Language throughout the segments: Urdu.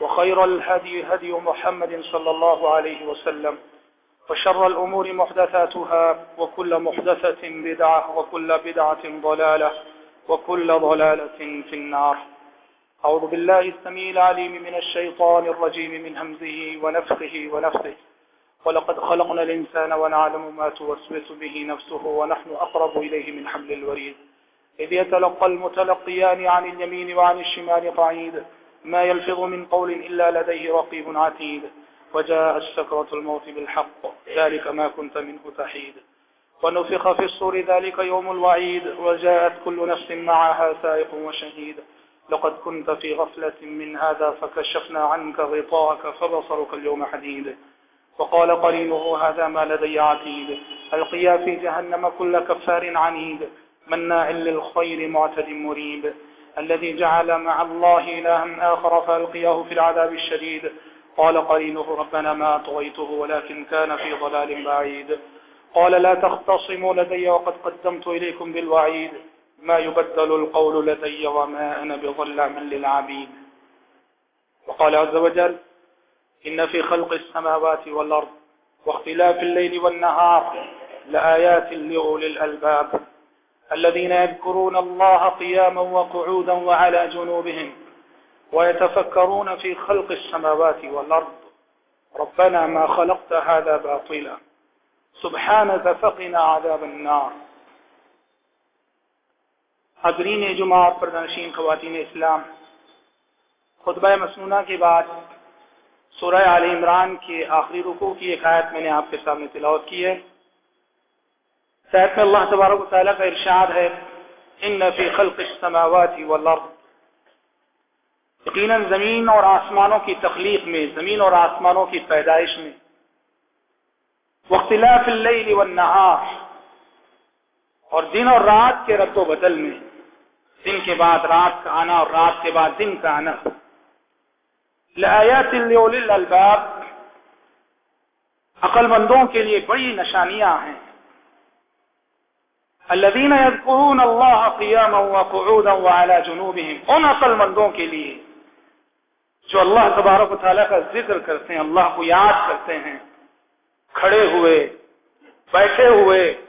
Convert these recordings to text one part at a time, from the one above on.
وخير الهدي هدي محمد صلى الله عليه وسلم وشر الأمور محدثاتها وكل محدثة بدعة وكل بدعة ضلالة وكل ضلالة في النار. أعوذ بالله السميع العليم من الشيطان الرجيم من همزه ونفخه ونفسه ولقد خلقنا الإنسان ونعلم ما توسوس به نفسه ونحن أقرب إليه من حمل الوريد. إذ يتلقى المتلقيان عن اليمين وعن الشمال قعيد. ما يلفظ من قول إلا لديه رقيب عتيد، وجاء السكرة الموت بالحق، ذلك ما كنت منه تحيد. ونفخ في الصور ذلك يوم الوعيد، وجاءت كل نفس معها سائق وشهيد. لقد كنت في غفلة من هذا، فكشفنا عنك غطاءك، فبصرك اليوم حديد. وقال قرينه، هذا ما لدي عتيد. القيا في جهنم كل كفار عنيد. مناع للخير معتد مريب. الذي جعل مع الله إلها آخر فألقياه في العذاب الشديد. قال قرينه، ربنا ما أطغيته ولكن كان في ضلال بعيد. قال، لا تختصموا لدي وقد قدمت إليكم بالوعيد. ما يبدل القول لدي وما أنا بظلام للعبيد. وقال عز وجل، إن في خلق السماوات والأرض واختلاف الليل والنهار لآيات لأولي الألباب. الذين يذكرون الله قياما وقعودا وعلى جنوبهم ويتفكرون في خلق السماوات والأرض. ربنا ما خلقت هذا باطلا. سبحانك فقنا عذاب النار. حضرین جمعہ پردنشین خواتین اسلام. خطبہ مسنونہ کے بعد سورہ عال عمران کے آخری رکوع کی ایک آیت میں نے آپ کے سامنے تلاوت کی ہے۔ سیت میں اللہ تبارک و تعالیٰ کا ارشاد ہے ان فی خلق السماوات والارض یقیناً زمین اور آسمانوں کی تخلیق میں، زمین اور آسمانوں کی پیدائش میں۔ واختلاف اللیل والنہار اور دن اور رات کے رد و بدل میں۔ دن کے بعد رات کا آنا اور رات کے بعد دن کا آنا۔ لآیات لأولی الالباب عقل مندوں کے لیے بڑی نشانیاں ہیں۔ الذين يذكرون الله قياما وقعودا وعلى جنوبهم. ان عقل مندوں کے لیے جو اللہ تبارک و تعالیٰ کا ذکر کرتے ہیں، اللہ کو یاد کرتے ہیں، کھڑے ہوئے، بیٹھے ہوئے،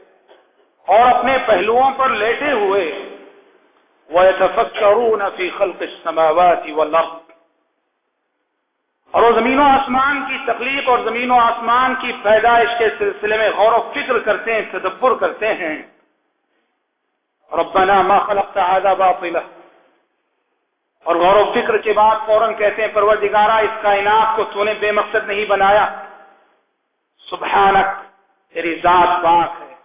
اور اپنے پہلوؤں پر لیٹے ہوئے، وَيَتَفَكَّرُونَ فِي خَلْقِ السَّمَاوَاتِ وَالْأَرْضِ. اور وہ زمین و آسمان کی تخلیق اور زمین و آسمان کی پیدائش کے سلسلے میں غور و فکر کرتے ہیں، تدبر کرتے ہیں۔ ربنا ما خلقت هذا باطلا۔ اور غور و فکر کے بعد فوراً کہتے ہیں، پروردگارا، اس کائنات کو تو نے بے مقصد نہیں بنایا۔ سبحانک، تیری ذات پاک ہے۔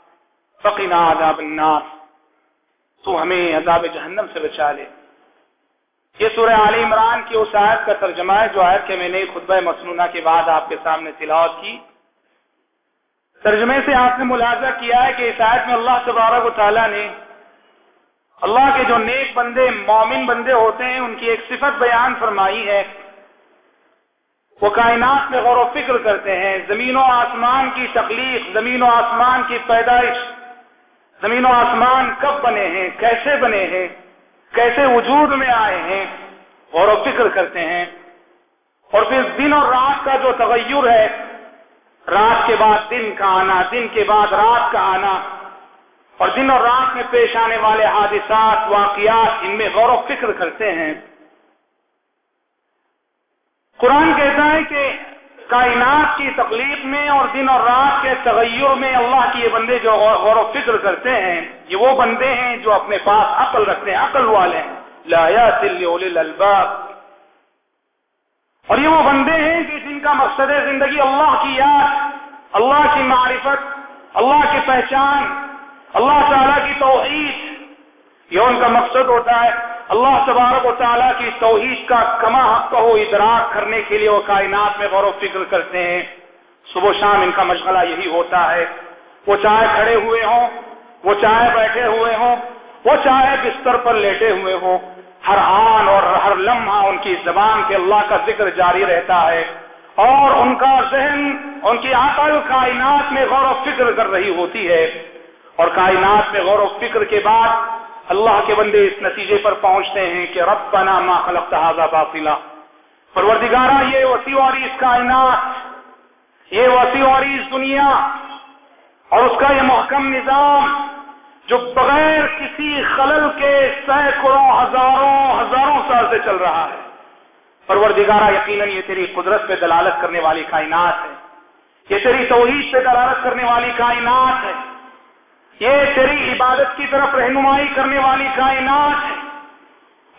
فقنا عذاب النار۔ تو ہمیں عذاب جہنم سے بچا لے۔ یہ سورہ عال عمران کی اس آیت کا ترجمہ ہے، جو آیت کے میں نے خطبہ مسنونہ کے بعد آپ کے سامنے تلاوت کی۔ ترجمے سے آپ نے ملاحظہ کیا ہے کہ اس آیت میں اللہ تبارک و تعالیٰ نے اللہ کے جو نیک بندے، مومن بندے ہوتے ہیں، ان کی ایک صفت بیان فرمائی ہے۔ وہ کائنات میں غور و فکر کرتے ہیں۔ زمین و آسمان کی تخلیق، زمین و آسمان کی پیدائش، زمین و آسمان کب بنے ہیں، کیسے بنے ہیں، کیسے وجود میں آئے ہیں، غور و فکر کرتے ہیں۔ اور پھر دن اور رات کا جو تغیر ہے، رات کے بعد دن کا آنا، دن کے بعد رات کا آنا اور دن اور رات میں پیش آنے والے حادثات، واقعات، ان میں غور و فکر کرتے ہیں۔ قرآن کہتا ہے کہ کائنات کی تکلیف میں اور دن اور رات کے تغیر میں اللہ کے یہ بندے جو غور و فکر کرتے ہیں، یہ وہ بندے ہیں جو اپنے پاس عقل رکھتے ہیں، عقل والے ہیں۔ لایا الباب اور یہ وہ بندے ہیں کہ جن کا مقصد ہے زندگی اللہ کی یاد، اللہ کی معرفت، اللہ کی پہچان۔ اللہ تعالیٰ کی توحید، یہ ان کا مقصد ہوتا ہے۔ اللہ تبارک و تعالیٰ کی توحید کا کما حق ادراک کرنے کے لیے وہ کائنات میں غور و فکر کرتے ہیں۔ صبح و شام ان کا مشغلہ یہی ہوتا ہے۔ وہ چاہے کھڑے ہوئے ہوں، وہ چاہے بیٹھے ہوئے ہوں، وہ چاہے بستر پر لیٹے ہوئے ہوں۔ ہر آن اور ہر لمحہ ان کی زبان کے اللہ کا ذکر جاری رہتا ہے۔ اور ان کا ذہن، ان کی عقل کائنات میں غور و فکر کر رہی ہوتی ہے۔ اور کائنات میں غور و فکر کے بعد اللہ کے بندے اس نتیجے پر پہنچتے ہیں کہ رب بنا ما خلق باطلا۔ پروردگارہ، یہ وسیع اور اس کائنات، یہ وسیع اور اس دنیا اور اس کا یہ محکم نظام جو بغیر کسی خلل کے سینکڑوں، ہزاروں ہزاروں سال سے چل رہا ہے۔ پروردگارہ، یقیناً یہ تیری قدرت پہ دلالت کرنے والی کائنات ہے۔ یہ تیری توحید پہ دلالت کرنے والی کائنات ہے۔ یہ تیری عبادت کی طرف رہنمائی کرنے والی کائنات ہے۔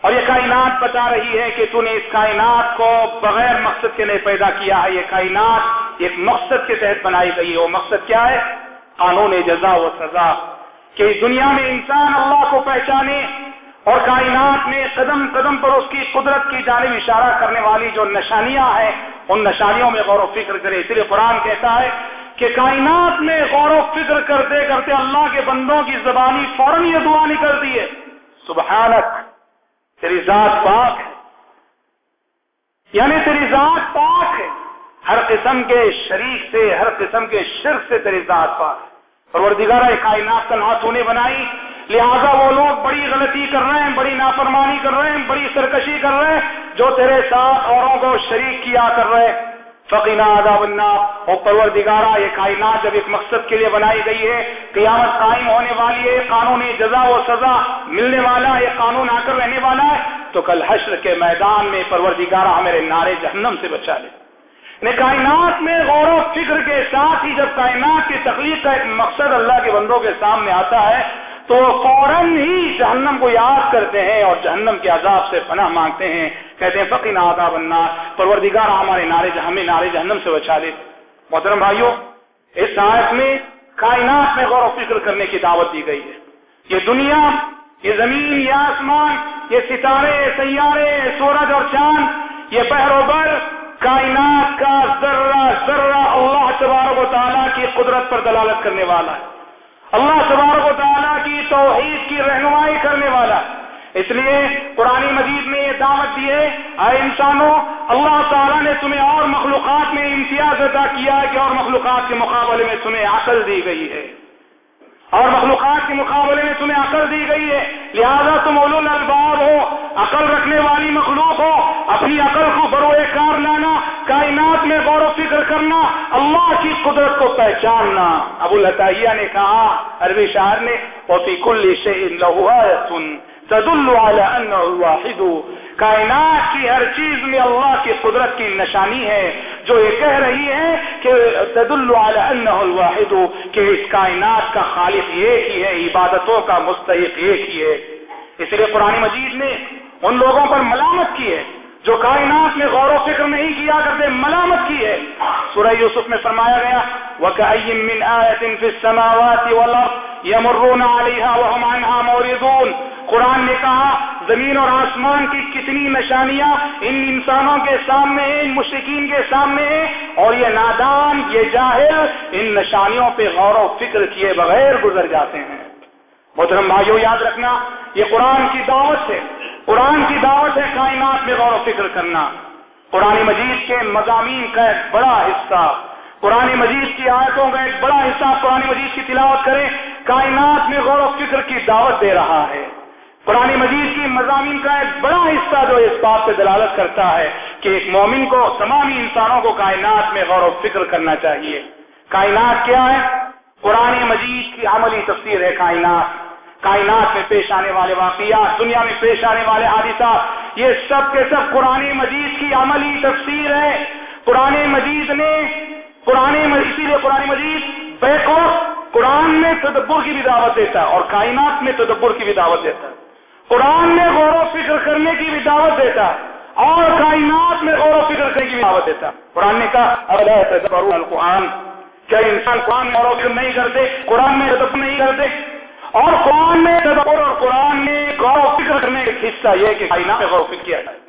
اور یہ کائنات بتا رہی ہے کہ تو نے اس کائنات کو بغیر مقصد کے لیے پیدا کیا ہے۔ یہ کائنات ایک مقصد کے تحت بنائی گئی ہے۔ وہ مقصد کیا ہے؟ قانون جزا و سزا۔ کہ اس دنیا میں انسان اللہ کو پہچانے اور کائنات میں قدم قدم پر اس کی قدرت کی جانب اشارہ کرنے والی جو نشانیاں ہیں، ان نشانیوں میں غور و فکر کرے۔ اس لیے قرآن کہتا ہے کہ کائنات میں غور و فکر کرتے کرتے اللہ کے بندوں کی زبانی فوراً یہ دعا نکلتی ہے۔ سبحانک، تیری ذات پاک ہے۔ یعنی تیری ذات پاک ہے۔ ہر قسم کے شریک سے، ہر قسم کے شرک سے تیری ذات پاک ہے۔ پروردگارہ کائنات کا تو نے بنائی۔ لہذا وہ لوگ بڑی غلطی کر رہے ہیں، بڑی نافرمانی کر رہے ہیں، بڑی سرکشی کر رہے ہیں۔ جو تیرے ساتھ اوروں کو شریک کیا کر رہے ہیں فقینا آداب النار۔ اور پروردگارہ یہ کائنات جب ایک مقصد کے لیے بنائی گئی ہے، قیامت قائم ہونے والی ہے قانونی جزا و سزا ملنے والا یہ قانون آ کر رہنے والا ہے، تو کل حشر کے میدان میں پروردگارہ ہمارے نارے جہنم سے بچا لے۔ کائنات میں غور و فکر کے ساتھ ہی جب کائنات کی تخلیق کا ایک مقصد اللہ کے بندوں کے سامنے آتا ہے، تو فوراً ہی جہنم کو یاد کرتے ہیں اور جہنم کے عذاب سے پناہ مانگتے ہیں۔ کہتے ہیں فقی نادا بننا پروردگار ہمارے نارے ہمیں نارے جہنم سے بچا لے محترم بھائیوں اس آیت میں کائنات میں غور و فکر کرنے کی دعوت دی گئی ہے۔ یہ دنیا، یہ زمین، یہ آسمان، یہ ستارے، سیارے، سورج اور چاند، یہ بحر و بر کائنات کا ذرہ ذرہ اللہ تبارک و تعالیٰ کی قدرت پر دلالت کرنے والا ہے۔ اللہ تبارک و تعالیٰ کی توحید کی رہنمائی کرنے والا ہے۔ اس لیے قرآن مجید نے یہ دعوت دی ہے، اے انسانوں، اللہ تعالیٰ نے تمہیں اور مخلوقات میں امتیاز ادا کیا ہے کہ اور مخلوقات کے مقابلے میں تمہیں عقل دی گئی ہے۔ اور مخلوقات کے مقابلے میں تمہیں عقل دی گئی ہے۔ لہذا تم اولو الباب ہو، عقل رکھنے والی مخلوق ہو، اپنی عقل کو بروئے کار لانا، کائنات میں غور و فکر کرنا، اللہ کی قدرت کو پہچاننا۔ ابو الطیہ نے کہا، عربی شاعر نے کل سے تدل على انه الواحد کائنات کی ہر چیز میں اللہ کی قدرت کی نشانی ہے. جو یہ کہہ رہی ہے کہ تدل على انه الواحد، کہ اس کائنات کا خالق ایک ہی ہے، عبادتوں کا مستحق ایک ہی ہے. اس لیے قرآن مجید نے ان لوگوں پر ملامت کی ہے، جو کائنات میں غور و فکر نہیں کیا کرتے، ملامت کی ہے. سورہ یوسف میں فرمایا گیا، وَكَأَيِّن مِّنْ آيَةٍ فِي السَّمَاوَاتِ وَالْأَرْضِ يَمُرُّونَ عَلَيْهَا وَهُمْ عَنْهَا مُعْرِضُونَ. قرآن نے کہا، زمین اور آسمان کی کتنی نشانیاں ان انسانوں کے سامنے ہیں، ان مشرقین کے سامنے ہیں، اور یہ نادان، یہ جاہل ان نشانیوں پہ غور و فکر کیے بغیر گزر جاتے ہیں۔ محترم بھائیو، یاد رکھنا، یہ قرآن کی دعوت ہے قرآن کی دعوت ہے کائنات میں غور و فکر کرنا۔ قرآن مجید کے مضامین کا ایک بڑا حصہ، قرآن مجید کی آیتوں کا ایک بڑا حصہ، قرآن مجید کی تلاوت کریں، کائنات میں غور و فکر کی دعوت دے رہا ہے۔ قرآن مجید کی مضامین کا ایک بڑا حصہ جو اس بات پہ دلالت کرتا ہے کہ ایک مومن کو تمامی انسانوں کو کائنات میں غور و فکر کرنا چاہیے۔ کائنات کیا ہے؟ قرآن مجید کی عملی تفسیر ہے کائنات۔ کائنات میں پیش آنے والے واقعات، دنیا میں پیش آنے والے حادثات، یہ سب کے سب قرآن مجید کی عملی تفسیر ہے۔ قرآن مجید نے قرآن اسی لیے قرآن مجید بیک قرآن میں تدبر کی بھی دعوت دیتا ہے اور کائنات میں تدبر کی بھی دعوت دیتا ہے۔ قرآن میں غور و فکر کرنے کی بھی دعوت دیتا اور کائنات میں غور و فکر کرنے کی بھی دعوت دیتا۔ قرآن نے کہا القرآن؟ کیا انسان قرآن میں غور و فکر نہیں کرتے؟ قرآن میں تدبر نہیں کرتے؟ اور قرآن میں تدبر اور قرآن میں غور و فکر کرنے کا حصہ یہ کہ کائنات میں غور و فکر کیا جائے۔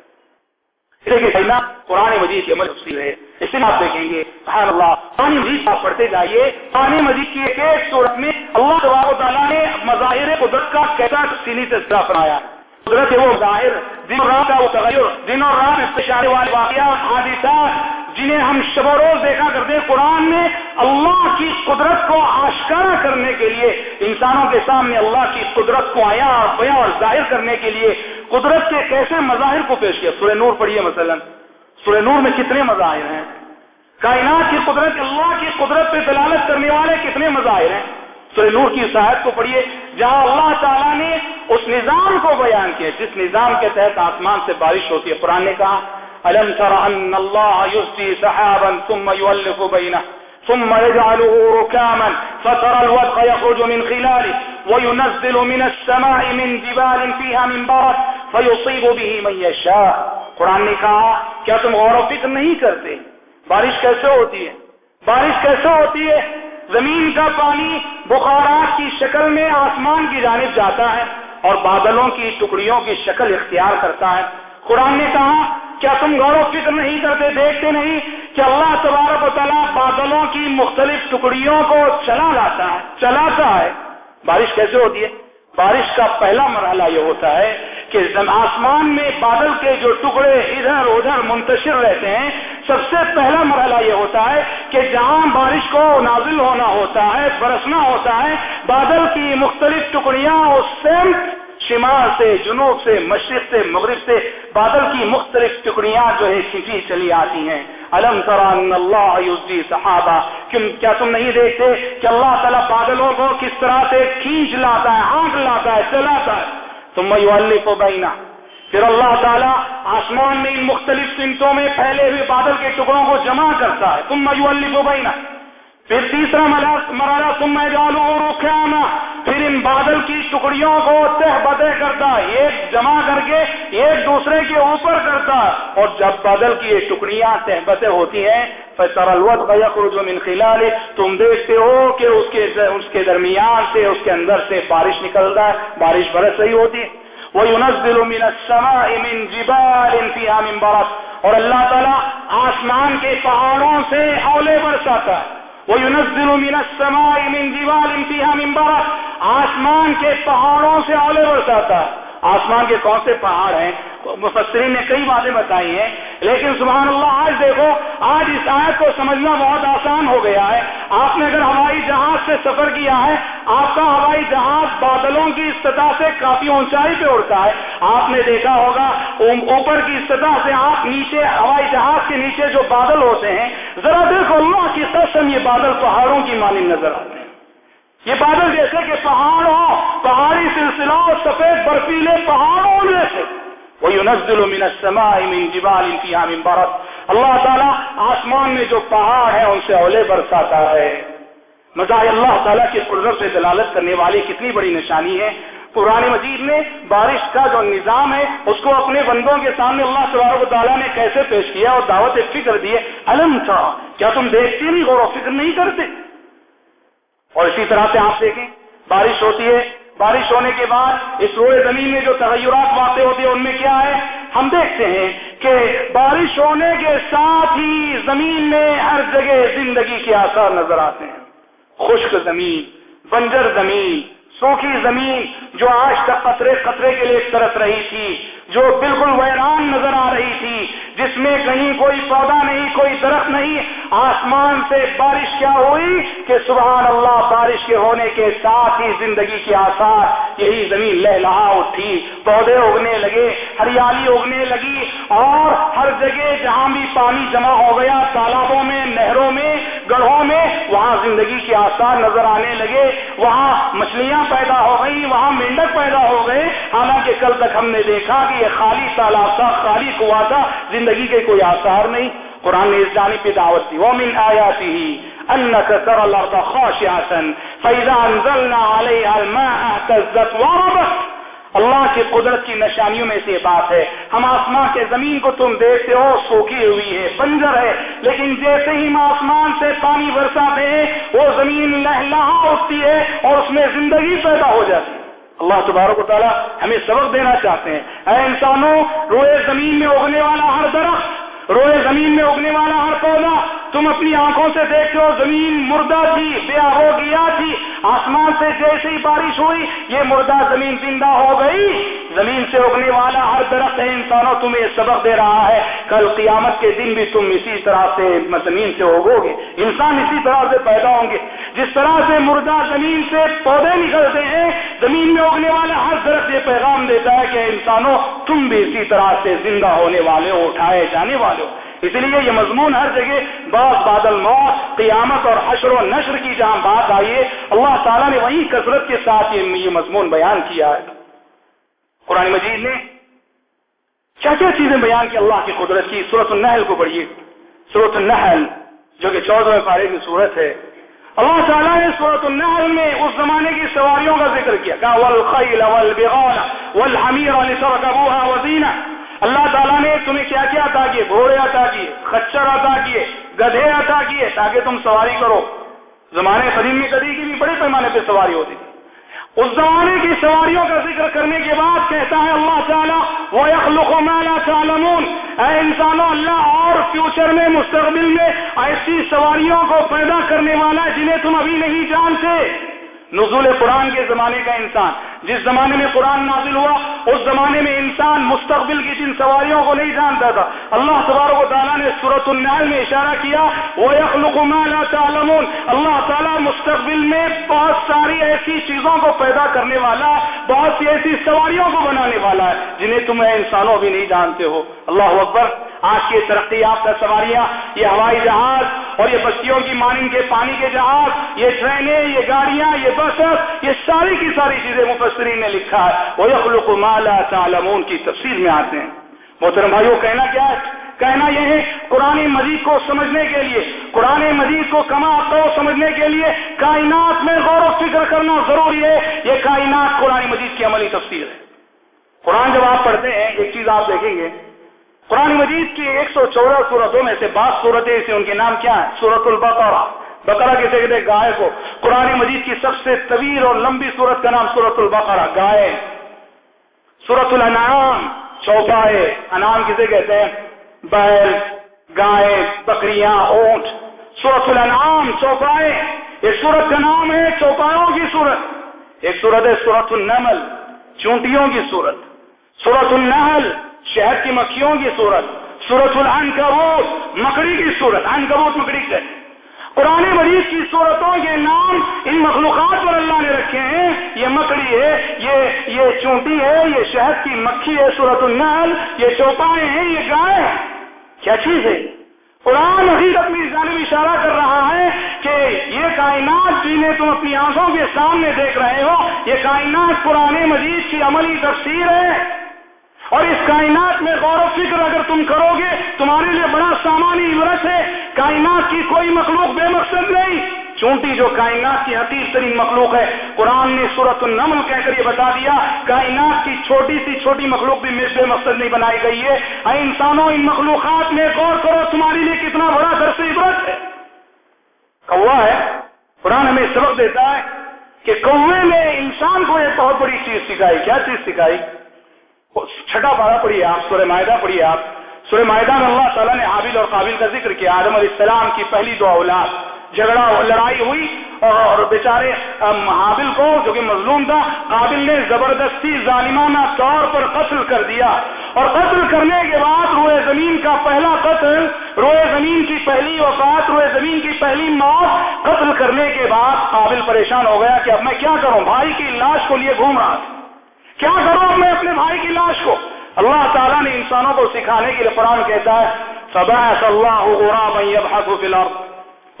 لیکن قرآن مجید کی عمل تفصیل ہے، اس میں آپ دیکھیں گے، سبحان اللہ پانی مجید آپ پڑھتے جائیے پانی مجید کی ایک ایک صورت میں اللہ تبار تعالیٰ نے مظاہر قدرت کا کیسا تفصیلی سے اصلاح بنایا قدرت وہ ظاہر، دن اور رات کا وہ تغیر، دن اور رات استشارے والے واقعات حادثات، جنہیں ہم شب و روز دیکھا کرتے ہیں۔ قرآن میں اللہ کی قدرت کو آشکارا کرنے کے لیے، انسانوں کے سامنے اللہ کی قدرت کو آیا اور بیاں اور ظاہر کرنے کے لیے قدرت کے کیسے مظاہر کو پیش کیا؟ سورہ نور پڑھیے مثلا۔ سورہ نور میں کتنے مظاہر ہیں؟ کائنات کی قدرت، اللہ کی قدرت پہ دلالت کرنے والے کتنے مظاہر ہیں؟ سورہ نور کی صاحب کو پڑھیے۔ جہاں اللہ تعالیٰ نے اس نظام کو بیان کیا، جس نظام کے تحت آسمان سے بارش ہوتی ہے۔ قرآن نے کہا ألم تر أن الله يسجي سحابا ثم يولف بينه ثم يجعله ركاما فترى الودق يخرج من خلاله وينزل من السماء من جبال فيها من برد فيصيب به من يشاء۔ قرآن نے کہا، کیا تم غور و فکر نہیں کرتے؟ بارش کیسے ہوتی ہے؟ بارش کیسے ہوتی ہے؟ زمین کا پانی بخارات کی شکل میں آسمان کی جانب جاتا ہے اور بادلوں کی ٹکڑیوں کی شکل اختیار کرتا ہے۔ قرآن نے کہا، کیا تم غور و فکر نہیں کرتے؟ دیکھتے نہیں کہ اللہ تبارک و تعالیٰ بادلوں کی مختلف ٹکڑیوں کو چلا لاتا ہے، چلاتا ہے۔ بارش کیسے ہوتی ہے؟ بارش کا پہلا مرحلہ یہ ہوتا ہے کہ آسمان میں بادل کے جو ٹکڑے ادھر ادھر منتشر رہتے ہیں، سب سے پہلا مرحلہ یہ ہوتا ہے کہ جہاں بارش کو نازل ہونا ہوتا ہے، برسنا ہوتا ہے، بادل کی مختلف ٹکڑیاں اس سیمٹ شمال سے، جنوب سے، مشرق سے، مغرب سے بادل کی مختلف ٹکڑیاں جو ہے کھینچی چلی آتی ہیں۔ علم سران اللہ صحابہ۔ کیا تم نہیں دیکھتے کہ اللہ تعالیٰ بادلوں کو کس طرح سے کھینچ لاتا ہے آنکھ لاتا ہے، چلاتا ہے؟ تم میو کو بینا پھر اللہ تعالیٰ آسمان میں ان مختلف سمتوں میں پھیلے ہوئے بادل کے ٹکڑوں کو جمع کرتا ہے۔ تم میو کو بینا پھر تیسرا مرحلہ تم میں جالو رخیانہ پھر ان بادل کی ٹکڑیوں کو تہ بدہ کرتا، ایک جمع کر کے ایک دوسرے کے اوپر کرتا۔ اور جب بادل کی یہ ٹکڑیاں تہ بدہ ہوتی ہیں جو من خلال تم دیکھتے ہو کہ اس کے اس کے درمیان سے، اس کے اندر سے بارش نکلتا ہے، بارش برس رہی ہوتی۔ ہے وہ ينزل من السماء من جبال فيها من برس اور اللہ تعالیٰ آسمان کے پہاڑوں سے اولے برساتا ہے۔ وَيُنَزِّلُ مِنَ السَّمَاءِ مِنْ من فِيهَا مِنْ من آسمان کے پہاڑوں سے اولے برساتا ہے۔ آسمان کے کون سے پہاڑ ہیں؟ مفسرین نے کئی باتیں بتائی ہیں، لیکن سبحان اللہ، آج دیکھو، آج اس آیت کو سمجھنا بہت آسان ہو گیا ہے۔ آپ نے اگر ہوائی جہاز سے سفر کیا ہے، آپ کا ہوائی جہاز بادلوں کی سطح سے کافی اونچائی پہ اڑتا ہے۔ آپ نے دیکھا ہوگا اوپر کی سطح سے آپ نیچے، ہوائی جہاز کے نیچے جو بادل ہوتے ہیں، ذرا دیکھو اللہ کی قسم، یہ بادل پہاڑوں کی مانند نظر آتے ہیں۔ یہ بادل جیسے کہ پہاڑ ہو پہاڑی سلسلہ سفید برفیلے پہاڑوں میں سے وہ نزل من السماء من جبال فيها من برد۔ اللہ تعالیٰ آسمان میں جو پہاڑ ہیں، ان سے اولے برساتا ہے۔ مزاح اللہ تعالیٰ کی قدرت سے دلالت کرنے والی کتنی بڑی نشانی ہے۔ قرآن مجید نے بارش کا جو نظام ہے، اس کو اپنے بندوں کے سامنے اللہ تبارک و تعالیٰ نے کیسے پیش کیا اور دعوت فکر دیے علم تھا۔ کیا تم دیکھتے نہیں؟ غور و فکر نہیں کرتے؟ اور اسی طرح سے آپ دیکھیں، بارش ہوتی ہے بارش ہونے کے بعد اس روئے زمین میں جو تغیرات واقع ہوتے ہیں، ان میں کیا ہے؟ ہم دیکھتے ہیں کہ بارش ہونے کے ساتھ ہی زمین میں ہر جگہ زندگی کے آثار نظر آتے ہیں۔ خشک زمین، بنجر زمین، سوکھی زمین جو آج تک قطرے قطرے کے لیے طرف رہی تھی، جو بالکل ویران نظر آ رہی تھی جس میں کہیں کوئی پودا نہیں، کوئی درخت نہیں، آسمان سے بارش کیا ہوئی کہ سبحان اللہ بارش کے ہونے کے ساتھ ہی زندگی کے آسار یہی زمین لہ لہا اٹھی، پودے اگنے لگے، ہریالی اگنے لگی اور ہر جگہ جہاں بھی پانی جمع ہو گیا، تالابوں میں، نہروں میں، گڑھوں میں، وہاں زندگی کے آسار نظر آنے لگے۔ وہاں مچھلیاں پیدا ہو گئی وہاں مینڈک پیدا ہو گئے۔ حالانکہ کل تک ہم نے دیکھا کہ یہ خالی تالاب تھا، خالی کنواں تھا زندگی کے کوئی آثار نہیں، قرآن نے اس جانب پہ دعوت دی۔ ومن آیاتی ہی انك ترى الارض خاشعه فاذا انزلنا عليها الماء اهتزت وربت۔ اللہ کی قدرت کی نشانیوں میں سے یہ بات ہے۔ ہم آسمان کے زمین کو تم دیکھتے ہو، سوکھی ہوئی ہے، بنجر ہے، لیکن جیسے ہی ہم آسمان سے پانی برساتے ہیں، وہ زمین لہلا اٹھتی ہے اور اس میں زندگی پیدا ہو جاتی ہے۔ اللہ تبارک و تعالیٰ ہمیں سبق دینا چاہتے ہیں۔ اے انسانوں، روئے زمین میں اگنے والا ہر درخت، روئے زمین میں اگنے والا ہر پودا، تم اپنی آنکھوں سے دیکھتے ہو زمین مردہ تھی، بے ہو گیا تھی۔ آسمان سے جیسے ہی بارش ہوئی، یہ مردہ زمین زندہ ہو گئی۔ زمین سے اگنے والا ہر درخت ہے انسانوں، تمہیں سبق دے رہا ہے۔ کل قیامت کے دن بھی تم اسی طرح سے زمین سے اگو گے۔ انسان اسی طرح سے پیدا ہوں گے۔ جس طرح سے مردہ زمین سے پودے نکلتے ہیں، زمین میں اگنے والا ہر درخت یہ پیغام دیتا ہے کہ انسانوں، تم بھی اسی طرح سے زندہ ہونے والے ہو، اٹھائے جانے والے ہو۔ اس لیے یہ مضمون ہر جگہ بعض بادل موت قیامت اور حشر و نشر کی جہاں بات آئی ہے، اللہ تعالیٰ نے وہی کثرت کے ساتھ یہ مضمون بیان کیا ہے۔ قرآن مجید نے کیا کیا چیزیں بیان کی اللہ کی قدرت کی۔ صورت النحل کو پڑھیے۔ صورت النحل، جو کہ چودہ پارے کی صورت ہے۔ اللہ تعالیٰ نے صورت النحل میں اس زمانے کی سواریوں کا ذکر کیا۔ کہا والخیل والبغال والحمیر لترکبوها وزینہ اللہ تعالیٰ نے تمہیں کیا کیا عطا کیے؟ گھوڑے عطا کیے، خچر عطا کیے، گدھے عطا کیے تاکہ تم سواری کرو۔ زمانے قدیم میں کدی کی بھی بڑے پیمانے پہ سواری ہوتی تھی۔ اس زمانے کی سواریوں کا ذکر کرنے کے بعد کہتا ہے اللہ تعالیٰ وہ اخلق مالا تعلمون۔ اے انسانوں، اللہ اور فیوچر میں، مستقبل میں ایسی سواریوں کو پیدا کرنے والا جنہیں تم ابھی نہیں جانتے۔ نزول قرآن کے زمانے کا انسان۔ جس زمانے میں قرآن نازل ہوا، اس زمانے میں انسان مستقبل کی جن سواریوں کو نہیں جانتا تھا۔ اللہ تبارک و تعالیٰ نے صورت النحل میں اشارہ کیا وہ ما لا تعلمون۔ اللہ تعالیٰ مستقبل میں بہت ساری ایسی چیزوں کو پیدا کرنے والا، بہت سی ایسی سواریوں کو بنانے والا ہے، جنہیں تم انسانوں بھی نہیں جانتے ہو۔ اللہ اکبر، آج کی ترقی یافتہ سواریاں، یہ ہوائی جہاز اور یہ بستیوں کی مانند کے پانی کے جہاز، یہ ٹرینیں، یہ گاڑیاں، یہ بس یہ ساری کی ساری چیزیں مفسرین نے لکھا ہے۔ وہ یخلق مالا تعلمون کی تفصیل میں آتے ہیں۔ محترم بھائیو، کہنا کیا ہے؟ کہنا یہ ہے، قرآن مجید کو سمجھنے کے لیے، قرآن مجید کو کما تو سمجھنے کے لیے کائنات میں غور و فکر کرنا ضروری ہے۔ یہ کائنات قرآن مجید کی عملی تفصیل ہے۔ قرآن جب آپ پڑھتے ہیں، ایک چیز آپ دیکھیں گے۔ قرآن مجید کی ایک سو چودہ صورتوں میں سے بعض صورتیں سے ان کے نام کیا ہیں؟ سورت البقرہ۔ بقرہ کہتے کہتے گائے کو۔ قرآن مجید کی سب سے طویل اور لمبی صورت کا نام سورت البقرہ، گائے۔ سورت الانعام، چوپائے۔ انعام کسے کہتے ہیں؟ بیل، گائے، بکریاں، اونٹ۔ سورت الانعام، چوپائے۔ ایک سورت کا نام ہے چوپایوں کی صورت ایک سورت ہے سورت النمل، چونٹیوں کی صورت سورت النحل شہد کی مکھیوں کی صورت سورت العن مکڑی کی صورت ان مکڑی سے۔ قرآن مریض کی صورتوں کے نام ان مخلوقات پر اللہ نے رکھے ہیں۔ یہ مکڑی ہے، یہ یہ چونٹی ہے، یہ شہد کی مکھی ہے سورت النحل یہ چوپائے ہیں، یہ گائے کیا چیز ہے؟ قرآن مزید اپنی جانب اشارہ کر رہا ہے کہ یہ کائنات جنہیں تم اپنی آنکھوں کے سامنے دیکھ رہے ہو، یہ کائنات قرآن مجید کی عملی تفسیر ہے۔ اور اس کائنات میں غور و فکر اگر تم کرو گے، تمہارے لیے بڑا سامانی عبرت ہے۔ کائنات کی کوئی مخلوق بے مقصد نہیں۔ چونٹی جو کائنات کی حقیق ترین مخلوق ہے، قرآن نے صورت النمل کہہ کر یہ بتا دیا، کائنات کی چھوٹی سی چھوٹی مخلوق بھی بے مقصد نہیں بنائی گئی ہے۔ اے انسانوں، ان مخلوقات میں غور کرو، تمہارے لیے کتنا بڑا درس عبرت ہے۔ کوا ہے۔ قرآن ہمیں سبق دیتا ہے کہ کوے نے انسان کو ایک بہت بڑی چیز سکھائی۔ کیا چیز سکھائی؟ چھٹا پارا پڑھیے آپ، سورہ معاہدہ پڑھیے آپ۔ سورہ معاہدہ میں اللہ تعالیٰ نے حابل اور قابل کا ذکر کیا، آدم علیہ السلام کی پہلی دو اولاد۔ جھگڑا لڑائی ہوئی اور بیچارے حابل کو جو کہ مظلوم تھا، قابل نے زبردستی ظالمانہ طور پر قتل کر دیا۔ اور قتل کرنے کے بعد روئے زمین کا پہلا قتل، روئے زمین کی پہلی وفات، روئے زمین کی پہلی موت قتل کرنے کے بعد قابل پریشان ہو گیا کہ اب میں کیا کروں؟ بھائی کی لاش کو لیے گھوم رہا تھا۔ کیا کروں میں اپنے بھائی کی لاش کو؟ اللہ تعالیٰ نے انسانوں کو سکھانے کے لیے قرآن کہتا ہے سبا اللہ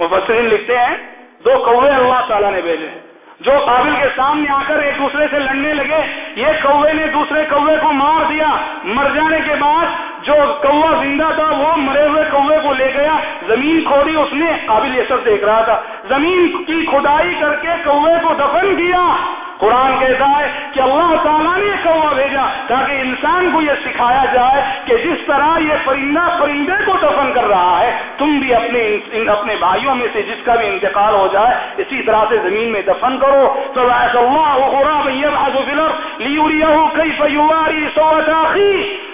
مفسرین لکھتے ہیں، دو کوے اللہ تعالیٰ نے بھیجے جو قابل کے سامنے آ کر ایک دوسرے سے لڑنے لگے، یہ کوے نے دوسرے کوے کو مار دیا۔ مر جانے کے بعد جو کوا زندہ تھا، وہ مرے ہوئے کوے کو لے گیا۔ زمین کھودی اس نے، قابل یہ سب دیکھ رہا تھا۔ زمین کی کھدائی کر کے کوے کو دفن کیا۔ قرآن کہتا ہے کہ اللہ تعالیٰ نے کوا بھیجا تاکہ انسان کو یہ سکھایا جائے کہ جس طرح یہ پرندہ پرندے کو دفن کر رہا ہے، تم بھی اپنے اپنے بھائیوں میں سے جس کا بھی انتقال ہو جائے، اسی طرح سے زمین میں دفن کرو۔ تو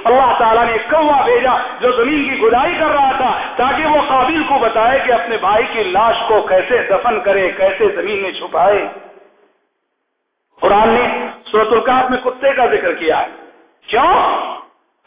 اللہ تعالیٰ نے کوا بھیجا جو زمین کی گدائی کر رہا تھا، تاکہ وہ قابل کو بتائے کہ اپنے بھائی کی لاش کو کیسے دفن کرے، کیسے زمین میں چھپائے۔ قرآن نے سورت القاف میں کتے کا ذکر کیا ہے۔ کیوں؟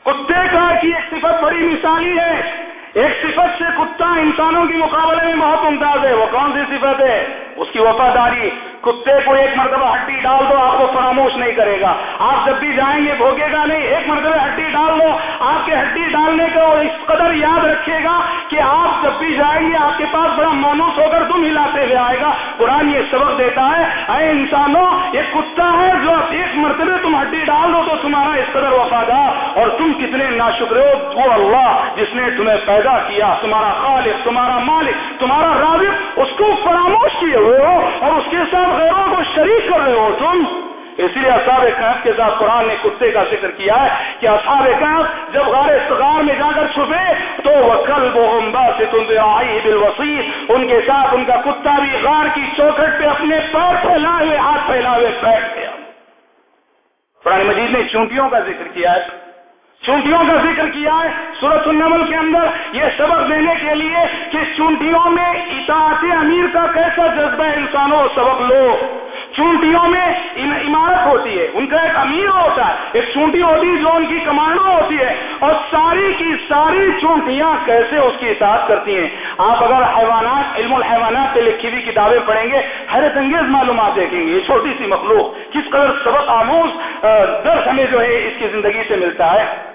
کتے کا کی ایک صفت بڑی مثالی ہے۔ ایک صفت سے کتا انسانوں کے مقابلے میں بہت ممتاز ہے۔ وہ کون سی صفت ہے؟ اس کی وفاداری کتے کو ایک مرتبہ ہڈی ڈال دو، آپ کو فراموش نہیں کرے گا۔ آپ جب بھی جائیں گے، بھوگے گا نہیں، ایک مرتبہ ہڈی ڈال دو۔ آپ کے ہڈی ڈالنے کو اس قدر یاد رکھے گا کہ آپ جب بھی جائیں گے، آپ کے پاس بڑا مانوس ہو کر تم ہلاتے ہوئے آئے گا۔ قرآن یہ سبق دیتا ہے، اے انسانوں یہ کتا ہے جو ایک مرتبہ تم ہڈی ڈال دو تو تمہارا اس قدر وفادار اور تم کتنے نا ہو وہ اللہ، جس نے تمہیں پیدا کیا، تمہارا خالق، تمہارا مالک، تمہارا رابط اس کو فراموش کیے ہوئے ہو اور اس کے ساتھ غیروں کو شریک کر رہے ہو تم۔ اس لیے اصاب کیف کے ساتھ قرآن نے کتے کا ذکر کیا ہے کہ اصاب کیف جب غار استغار میں جا کر چھپے تو وہ کل بومبا سے تم آئی ان کے ساتھ ان کا کتا بھی غار کی چوکھٹ پہ اپنے پیر پھیلائے ہوئے، ہاتھ پھیلائے ہوئے بیٹھ گیا۔ قرآن مجید نے چونٹیوں کا ذکر کیا ہے۔ چونٹیوں کا ذکر کیا ہے سورت النمل کے اندر یہ سبق دینے کے لیے کہ چونٹیوں میں اطاعت امیر کا کیسا جذبہ انسانوں، سبق لو۔ چونٹیوں میں عمارت ہوتی ہے، ان کا ایک امیر ہوتا ہے، ایک چونٹی ہوتی ہے جو ان کی کمانڈو ہوتی ہے۔ اور ساری کی ساری چونٹیاں کیسے اس کی اطاعت کرتی ہیں؟ آپ اگر حیوانات، علم الحیوانات پہ لکھی ہوئی کتابیں پڑھیں گے، حیرت انگیز معلومات دیکھیں گے، یہ چھوٹی سی مخلوق کس قدر سبق آموز درس ہمیں جو ہے اس کی زندگی سے ملتا ہے۔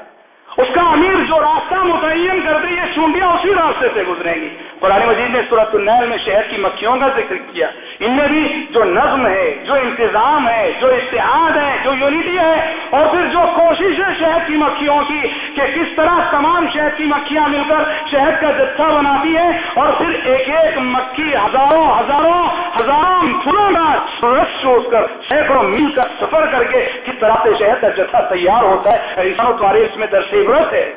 اس کا امیر جو راستہ متعین کر دے، یہ چونڈیاں اسی راستے سے گزریں گی۔ قرآن مجید نے صورت النحل میں شہر کی مکھیوں کا ذکر کیا۔ ان میں بھی جو نظم ہے، جو انتظام ہے، جو اتحاد ہے، جو یونٹی ہے، اور پھر جو کوشش ہے شہد کی مکھیوں کی کہ کس طرح تمام شہد کی مکھیاں مل کر شہد کا جتھا بناتی ہے اور پھر ایک ایک مکھی ہزاروں ہزاروں ہزاروں پھولوں کا رس سوچ کر، سینکڑوں مل کر سفر کر کے کس طرح سے شہد کا جتھا تیار ہوتا ہے انسانوں تمہارے اس میں درسی عبرت ہے۔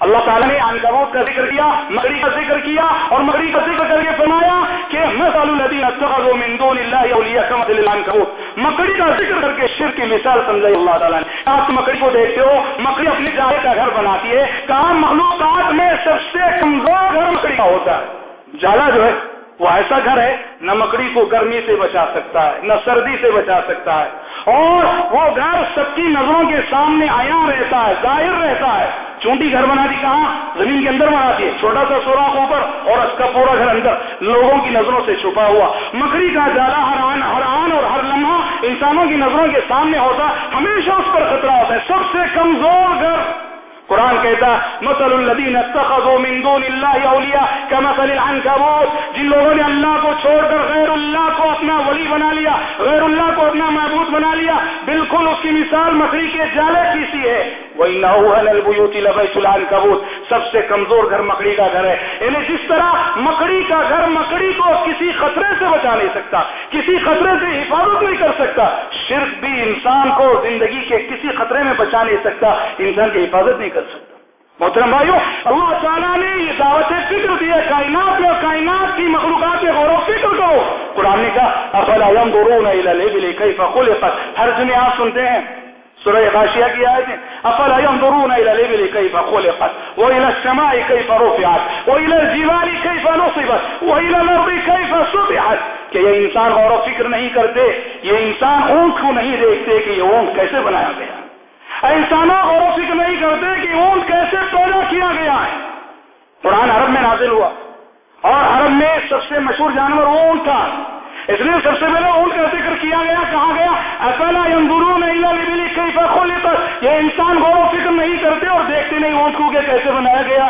اللہ تعالیٰ نے انکبوت کا ذکر کیا مکڑی کا ذکر کیا، اور مکڑی کا ذکر کر کے فرمایا کہ مثال الذین اتخذوا من دون اللہ اولیاء کمثل العنکبوت۔ مکڑی کا ذکر کر کے شرک کی مثال سمجھائی اللہ تعالیٰ نے۔ آپ مکڑی کو دیکھتے ہو مکڑی اپنی جائے کا گھر بناتی ہے۔ کہاں مخلوقات میں سب سے کمزور گھر مکڑی کا ہوتا ہے۔ جالا جو ہے وہ ایسا گھر ہے، نہ مکڑی کو گرمی سے بچا سکتا ہے، نہ سردی سے بچا سکتا ہے۔ اور وہ گھر سب کی نظروں کے سامنے آیا رہتا ہے، ظاہر رہتا ہے۔ چونٹی گھر بنا دی کہاں؟ زمین کے اندر بناتی ہے۔ چھوٹا سا سوراخ اوپر اور اس کا پورا گھر اندر۔ لوگوں کی نظروں سے چھپا ہوا۔ مکڑی کا جالا ہر آن ہر آن اور ہر لمحہ انسانوں کی نظروں کے سامنے ہوتا، ہمیشہ اس پر خطرہ ہوتا ہے۔ سب سے کمزور گھر۔ قرآن کہتا مثل الذین اتخذوا من دون اللہ اولیاء کمثل العنکبوت جن لوگوں نے اللہ کو چھوڑ کر غیر اللہ کو اپنا ولی بنا لیا، غیر اللہ کو اپنا معبود بنا لیا۔ بالکل اس کی مثال مکڑی کے جالے کی سی ہے۔ سب سے کمزور گھر مکڑی کا گھر ہے۔ یعنی جس طرح مکڑی کا گھر مکڑی کو کسی خطرے سے بچا نہیں سکتا، کسی خطرے سے حفاظت نہیں کر سکتا، شرک بھی انسان کو زندگی کے کسی خطرے میں بچا نہیں سکتا، انسان کی حفاظت نہیں کر کر سکتا۔ محترم بھائیو، اللہ تعالیٰ نے یہ دعوت فکر دیا کائنات میں کائنات کی مخلوقات میں غور و فکر کرو۔ قرآن نے کہا، افلا ينظرون الى الابل كيف خلقت؟ ہر جمعے آپ سنتے ہیں، سورہ غاشیہ کی آیت ہے، افلا ينظرون الى الابل كيف خلقت؟ والى السماء كيف رفعت؟ والى الجبال كيف نصبت؟ والى الارض كيف سطحت؟ کہ یہ انسان غور و فکر نہیں کرتے، یہ انسان اونٹ کو نہیں دیکھتے کہ یہ اونٹ کیسے بنایا گیا۔ انسانوں غور و فکر نہیں کرتے کہ اونٹ کیسے پیدا کیا گیا ہے۔ قرآن عرب میں نازل ہوا۔ اور عرب میں سب سے مشہور جانور اونٹ تھا۔ اس لیے سب سے پہلے اونٹ کا ذکر کیا گیا، کہا گیا اکلا یمبرو نہیں کئی کھولے پر یہ انسان غور و فکر نہیں کرتے اور دیکھتے نہیں اونٹ کو کہ کیسے بنایا گیا۔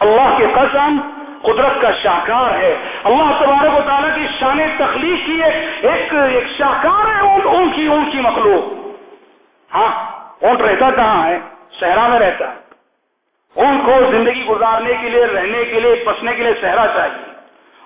اللہ کے قسم، قدرت کا شاہکار ہے۔ اللہ تبارک و تعالیٰ کی شان تخلیق کی ایک ایک شاہکار ہے اونٹ اونٹ کی اونٹ کی مخلوق۔ ہاں اونٹ رہتا کہاں ہے؟ صحرا میں رہتا ہے۔ اونٹ کو زندگی گزارنے کے لیے، رہنے کے لیے بسنے کے لیے صحرا چاہیے؟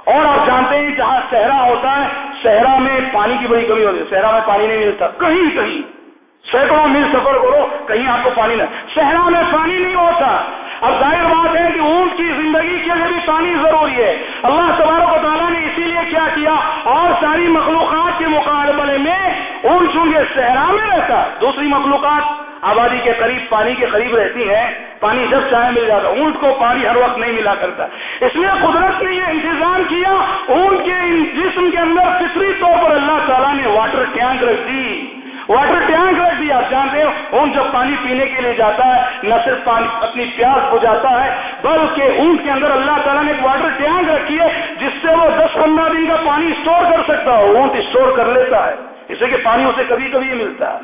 اور آپ جانتے ہیں جہاں صحرا ہوتا ہے، صحرا میں پانی کی بڑی کمی ہوتی ہے۔ صحرا میں پانی نہیں ملتا۔ کہیں کہیں۔ سینکڑوں میل سفر کرو، کہیں آپ کو پانی نہ صحرا میں پانی نہیں ہوتا۔ اب ظاہر بات ہے کہ اونٹ کی زندگی کے لیے بھی پانی ضروری ہے۔ اللہ تبارک و تعالیٰ نے اسی لیے کیا کیا؟ اور ساری مخلوقات کے مقابلے میں اونٹ چونکہ صحرا میں رہتا دوسری مخلوقات آبادی کے قریب، پانی کے قریب رہتی ہیں، پانی جب چاہے مل جاتا اونٹ کو پانی ہر وقت نہیں ملا کرتا۔ اس لیے قدرت نے یہ انتظام کیا، اونٹ کے جسم کے اندر فطری طور پر اللہ تعالیٰ نے واٹر ٹینک رکھ دی۔ واٹر ٹینک رکھ دیا۔ آپ جانتے ہو اونٹ جب پانی پینے کے لیے جاتا ہے، نہ صرف پانی، اپنی پیاس ہو جاتا ہے، بلکہ اونٹ کے اندر اللہ تعالیٰ نے ایک واٹر ٹینک رکھی ہے، جس سے وہ دس پندرہ دن کا پانی اسٹور کر سکتا ہو اونٹ اسٹور کر لیتا ہے۔ اسے کہ پانی اسے کبھی کبھی ملتا ہے۔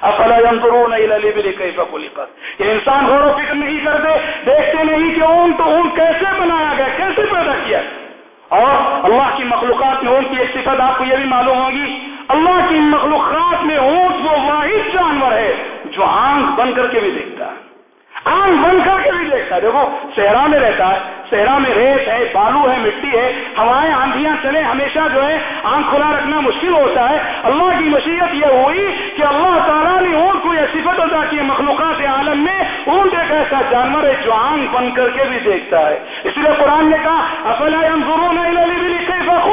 افلا ينظرون الى الابل كيف خلقت؟ یہ انسان غور و فکر نہیں کرتے، دیکھتے نہیں کہ اونٹ تو اونٹ کیسے بنایا گیا، کیسے پیدا کیا۔ اور اللہ کی مخلوقات میں اونٹ کی ایک صفت آپ کو یہ بھی معلوم ہوگی اللہ کی مخلوقات میں اونٹ وہ واحد جانور ہے جو آنکھ بن کر کے بھی دیکھتا ہے۔ آنکھ بن کر کے بھی دیکھتا ہے۔ دیکھو، صحرا میں رہتا ہے، صحرا میں ریت ہے، بالو ہے، مٹی ہے، ہوائیں آندیاں چلے ہمیشہ جو ہے آنکھ کھلا رکھنا مشکل ہوتا ہے۔ اللہ کی مشیت یہ ہوئی کہ اللہ تعالیٰ نے اونٹ کو یہ صفت ادا کی مخلوقات عالم میں اونٹ ایک ایسا جانور ہے جو آنکھ بن کر کے بھی دیکھتا ہے۔ اس لیے قرآن نے کہا، افلا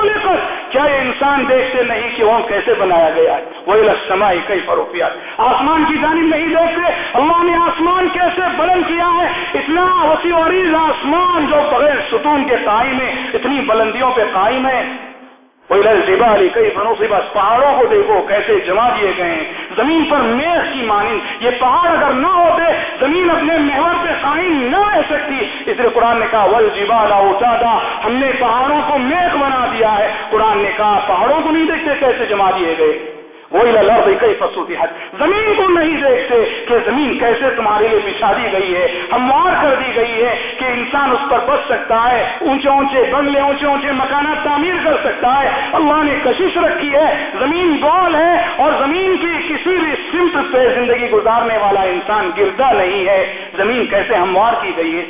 ضرور کر کیا یہ انسان دیکھتے نہیں کہ وہ کیسے بنایا گیا ہے؟ وہ لسمائی کئی فروخت آسمان کی جانب نہیں دیکھتے اللہ نے آسمان کیسے بلند کیا ہے؟ اتنا وسیع عریض آسمان جو بغیر ستون کے قائم ہے، اتنی بلندیوں پہ قائم ہے۔ جبالی کئی فنوں سے بس پہاڑوں کو دیکھو کیسے جما دیے گئے ہیں۔ زمین پر میز کی مانند، یہ پہاڑ اگر نہ ہوتے، زمین اپنے محور پہ قائم نہ رہ سکتی۔ اس لیے قرآن نے کہا ول جبالا اچادا ہم نے پہاڑوں کو میخ بنا دیا ہے۔ قرآن نے کہا، پہاڑوں کو نہیں دیکھتے، کیسے جما دیے گئے؟ وہی لفظ کئی فصو کی حد زمین کو نہیں دیکھتے کہ زمین کیسے تمہارے لیے بچھا دی گئی ہے۔ ہموار کر دی گئی ہے کہ انسان اس پر بچ سکتا ہے، اونچے اونچے بنگلے، اونچے اونچے مکانات تعمیر کر سکتا ہے۔ اللہ نے کشش رکھی ہے، زمین گول ہے اور زمین کی کسی بھی سمت پہ زندگی گزارنے والا انسان گردا نہیں ہے۔ زمین کیسے ہموار کی گئی ہے؟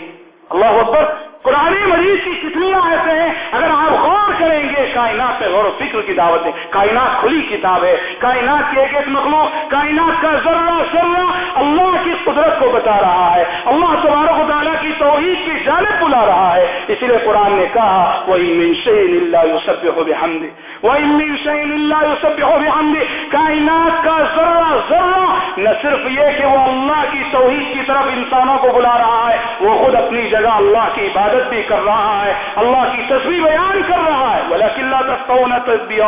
اللہ اکبر قرآن مریض کی کتنی آیتیں ہیں؟ اگر آپ غور کریں گے، کائنات پہ غور و فکر کی دعوت ہے کائنات کھلی کتاب ہے، کائنات کی ایک ایک مخلوق، کائنات کا ذرہ ذرہ اللہ کی قدرت کو بتا رہا ہے، اللہ تبارک و تعالیٰ کی توحید کی جانب بلا رہا ہے۔ اسی لیے قرآن نے کہا وہی منشین اللہ یوسف ہو بحمد وہی منشین اللہ یوسف ہو بحمد کائنات کا ذرہ ذرہ نہ صرف یہ کہ وہ اللہ کی توحید کی طرف انسانوں کو بلا رہا ہے، وہ خود اپنی جگہ اللہ کی بات عبادت بھی کر رہا ہے اللہ کی تصویر بیان کر رہا ہے۔ بلا قلعہ تصویر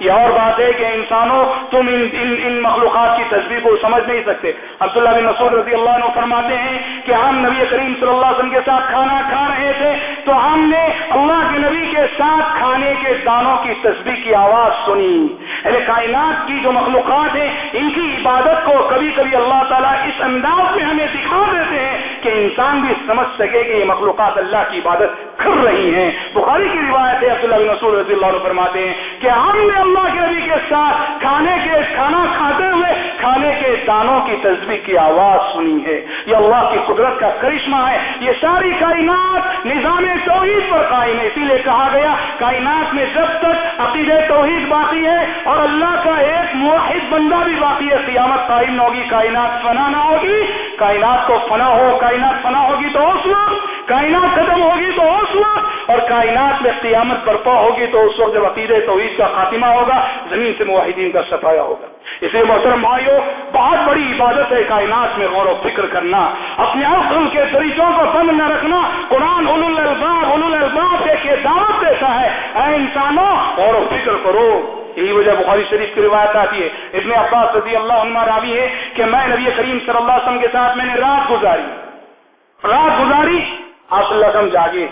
یہ اور بات ہے کہ انسانوں تم ان ان, ان مخلوقات کی تصویر کو سمجھ نہیں سکتے۔ عبداللہ بن مسعود رضی اللہ عنہ فرماتے ہیں کہ ہم نبی کریم صلی اللہ علیہ وسلم کے ساتھ کھانا کھا رہے تھے تو ہم نے اللہ کے نبی کے ساتھ کھانے کے دانوں کی تصویر کی آواز سنی۔ یعنی کائنات کی جو مخلوقات ہیں ان کی عبادت کو کبھی کبھی اللہ تعالیٰ اس انداز میں ہمیں دکھا دیتے ہیں کہ انسان بھی سمجھ سکے کہ یہ مخلوقات اللہ کی عبادت کر رہی ہیں۔ بخاری کی روایت ہے، عبداللہ بن رسول رضی اللہ عنہ فرماتے ہیں کہ ہم نے اللہ کے نبی کے ساتھ کھانے کے، کھانا کھاتے ہوئے کھانے کے دانوں کی تصویر کی آواز سنی ہے۔ یہ اللہ کی قدرت کا کرشمہ ہے۔ یہ ساری کائنات نظام توحید پر قائم ہے۔ اسی لیے کہا گیا، کائنات میں جب تک عقید توحید باقی ہے اور اللہ کا ایک موحد بندہ بھی باقی ہے، قیامت قائم نہ ہوگی، کائنات فنا نہ ہوگی، کائنات کو فنا ہو، کائنات کائنات فنا ہوگی تو اس وقت، کائنات ختم ہوگی تو اس وقت، اور کائنات میں قیامت برپا ہوگی تو اس وقت جب عقید توحید کا خاتمہ ہوگا، زمین سے معاہدین کا صفایا ہوگا۔ اس لیے محترم بھائیو، بہت بڑی عبادت ہے کائنات میں غور و فکر کرنا، اپنے عقل کے طریقوں کو بند نہ رکھنا۔ قرآن اول الباب اول الباب کے دعوت دیتا ہے، اے انسانوں، غور و فکر کرو۔ یہی وجہ بخاری شریف کی روایت آتی ہے۔ ابن عباس رضی اللہ عنہ راوی ہے کہ میں نبی کریم صلی اللہ علیہ وسلم کے ساتھ میں نے رات گزاری۔ رات گزاری، آپ اللہ وسلم جاگے۔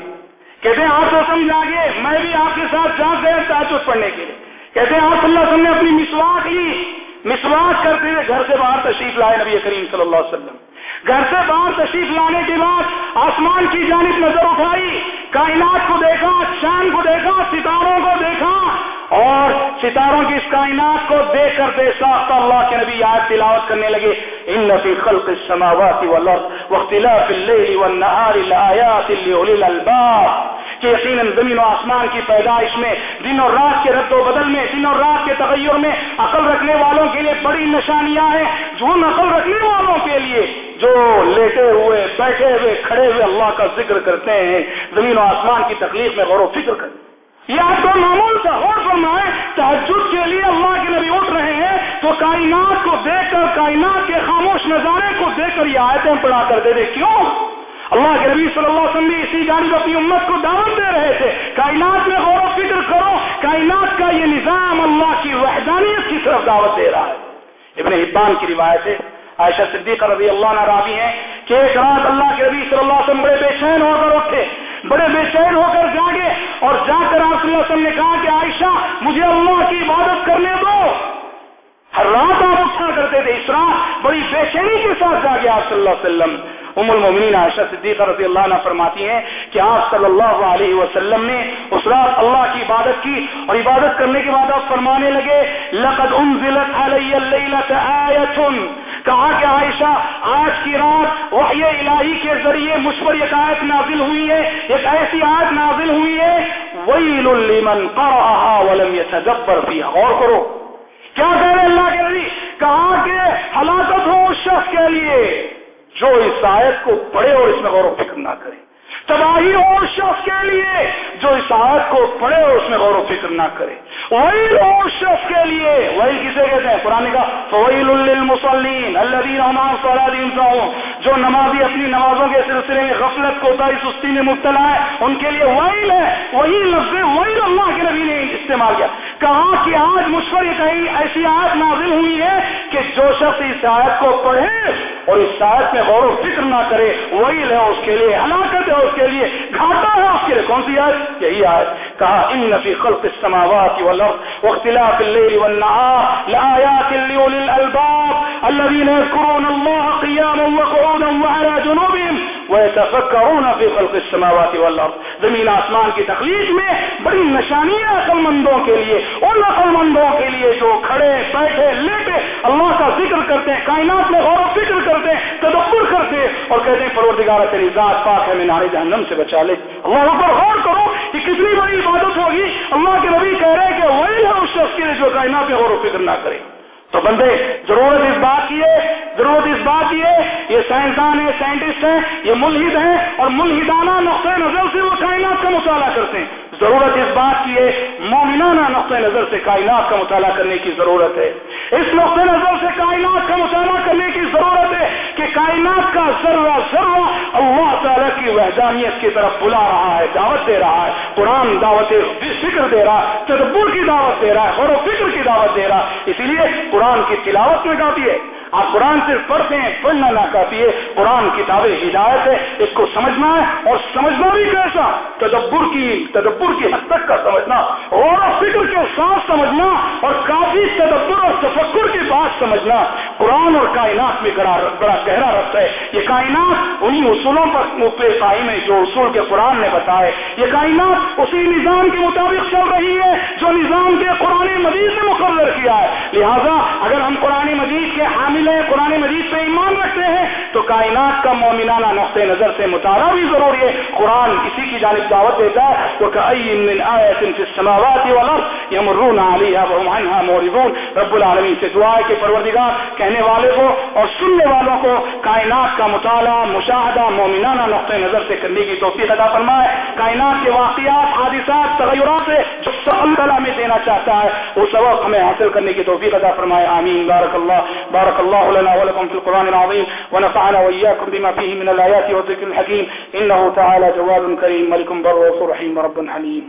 کہتے ہیں، آپ وسلم جاگے، میں بھی آپ کے ساتھ جاگ گیا تعجب پڑھنے کے لیے۔ کہتے ہیں، آپ اللہ وسلم نے اپنی مسواک لی۔ مسواک کرتے ہوئے گھر سے باہر تشریف لائے نبی کریم صلی اللہ علیہ وسلم۔ گھر سے باہر تشریف لانے کے بعد آسمان کی جانب نظر اٹھائی۔ کائنات کو دیکھا چاند کو دیکھا، ستاروں کو دیکھا۔ اور ستاروں کی اس کائنات کو دیکھ کر بے ساختہ اللہ کے نبی آج تلاوت کرنے لگے، ان نفی خلق السماوات والارض واختلاف الليل والنهار لآيات لأولي الألباب کہ یقیناً زمین و آسمان کی پیدائش میں، دن اور رات کے رد و بدل میں، دن اور رات کے تغیر میں عقل رکھنے والوں کے لیے بڑی نشانیاں ہیں جو عقل رکھنے والوں کے لیے، جو لیٹے ہوئے، بیٹھے ہوئے، کھڑے ہوئے اللہ کا ذکر کرتے ہیں، زمین و آسمان کی تکلیف میں غور و فکر کرتے یہ آپ کو معمول کا غور فرمائے، تحجد کے لیے اللہ کے نبی اٹھ رہے ہیں تو کائنات کو دیکھ کر، کائنات کے خاموش نظارے کو دیکھ کر یہ آیتیں پڑھا کرتے تھے کیوں؟ اللہ کے نبی صلی اللہ علیہ وسلم بھی اسی جانب اپنی امت کو دعوت دے رہے تھے۔ کائنات میں غور و فکر کرو، کائنات کا یہ نظام اللہ کی وحدانیت کی طرف دعوت دے رہا ہے۔ ابن حبان کی روایت ہے۔ عائشہ صدیقہ رضی اللہ عنہ راوی ہیں کہ ایک رات اللہ کے نبی صلی اللہ علیہ وسلم بڑے بے چین ہو کر اٹھے۔ بڑے بے چین ہو کر جاگے اور جا کر آپ صلی اللہ علیہ وسلم نے کہا کہ عائشہ، مجھے اللہ کی عبادت کرنے دو۔ ہر رات آپ اٹھا کرتے تھے، اس رات بڑی بے چینی کے ساتھ جاگے آپ صلی اللہ علیہ وسلم۔ ام المومنین عائشہ صدیقہ رضی اللہ عنہ فرماتی ہیں کہ آپ صلی اللہ علیہ وسلم نے اس رات اللہ کی عبادت کی اور عبادت کرنے کے بعد آپ فرمانے لگے، لقد انزلت علی اللیلۃ آیۃ کہا کہ عائشہ، آج کی رات وحی الہی کے ذریعے مجھ پر ایک آیت نازل ہوئی ہے، ایک ایسی آیت نازل ہوئی ہے، ویل لمن قرأها ولم يتدبر فيها غور کرو۔ کیا کہہ رہے اللہ کے نبی کہا کہ ہلاکت ہو اس شخص کے لیے، جو اس آیت کو پڑھے اور اس میں غور و فکر نہ کرے۔ تباہی ہو اس شخص کے لیے جو اس آیت کو پڑھے اور اس میں غور و فکر نہ کرے۔ وہی ہو اس شخص کے لیے۔ وہی کسے کہتے ہیں؟ قرآن کا فویل للمصلین الذین هم عن جو نمازی اپنی نمازوں کے سلسلے میں غفلت کو تائی سستی میں مبتلا ہے، ان کے لیے وہی ہے۔ وہی لفظ وہی اللہ کے نبی نے استعمال کیا۔ کہا کہ آج مجھ پر یہ کہیں ایسی آیت نازل ہوئی ہے کہ جو شخص اس آیت کو پڑھے اور اس آیت میں غور و فکر نہ کرے، وہی ہے اس کے لیے، ہلاکت ہے اس کے لیے، گھاٹا ہے اس کے لیے۔ کون سی آیت؟ یہی آیت۔ کہا، ان فی خلق السماوات والارض واختلاف الليل والنهار لآيات لأولي الألباب الذين يذكرون الله قياما وقعودا وعلى جنوبهم ويتفكرون في خلق السماوات والارض زمین آسمان کی تخلیق میں بڑی نشانیاں عقل مندوں کے لیے، ان عقل مندوں کے لیے جو کھڑے، بیٹھے، لیٹے، اللہ کا ذکر کرتے ہیں، کائنات میں غور و فکر کرتے ہیں، تدبر کرتے ہیں اور کہتے ہیں، پروردگار تیری ذات پاک ہے میں نارے جہنم سے بچا لے۔ اللہ پر غور کرو کہ کتنی بڑی عبادت ہوگی۔ اللہ کے نبی کہہ رہے ہیں کہ وہی ہے اس شخص کے لیے جو کائنات میں غور و فکر نہ کرے۔ تو بندے، ضرورت اس بات کی ہے، ضرورت اس بات کی ہے، یہ سائنسدان ہے سائنٹسٹ ہیں، یہ ملحد ہیں اور ملحدانہ نقطۂ نظر سے وہ کائنات کا مطالعہ کرتے ہیں۔ ضرورت اس بات کی ہے، مومنانہ نقطۂ نظر سے کائنات کا مطالعہ کرنے کی ضرورت ہے۔ اس نقطۂ نظر سے کائنات کا مطالعہ کرنے کی ضرورت ہے کہ کائنات کا ذرہ ذرہ اللہ تعالیٰ کی وحدانیت کی طرف بلا رہا ہے، دعوت دے رہا ہے۔ قرآن دعوت فکر دے رہا ہے تدبر کی دعوت دے رہا ہے، غور و فکر کی دعوت دے رہا ہے۔ اسی لیے قرآن کی تلاوت میں کافی ہے۔ آپ قرآن صرف پڑھتے ہیں، پڑھنا نہ کافی ہے، قرآن کتاب ہدایت ہے، اس کو سمجھنا ہے اور سمجھنا بھی کیسا؟ تدبر کی تدبر کی حد تک کا سمجھنا اور فکر کے ساتھ تفکر سمجھنا قرآن اور کائنات میں بڑا گہرا ربط ہے۔ یہ کائنات انہیں اصولوں پر پہ قائم ہے جو اصول کے قرآن نے بتائے۔ یہ کائنات اسی نظام کے مطابق چل رہی ہے جو نظام کے قرآن مجید نے مقرر کیا ہے۔ لہذا اگر ہم قرآن مجید کے حامل ہیں، قرآن مجید پہ ایمان رکھتے ہیں، تو کائنات کا مومنانہ نقطۂ نظر سے مطالعہ بھی ضروری ہے۔ قرآن اسی کی جانب دعوت دیتا ہے۔ تو رب العالمین سے دعا ہے کہ پروردگار کہنے والے کو اور سننے والوں کو کائنات کا مطالعہ، مشاہدہ، مومنانہ نقطۂ نظر سے کرنے کی توفیق ادا فرمائے۔ کائنات کے واقعات، حادثات، تغیرات سے جو اللہ میں دینا چاہتا ہے، وہ سبق ہمیں حاصل کرنے کی توفیق ادا فرمائے۔ آمین۔ بارک اللہ بارک اللہ لنا ولكم في القرآن العظيم ونفعنا وإياكم بما فيه من الآيات والذكر الحكيم إنه تعالى جواد كريم ملك بر رحيم رب حليم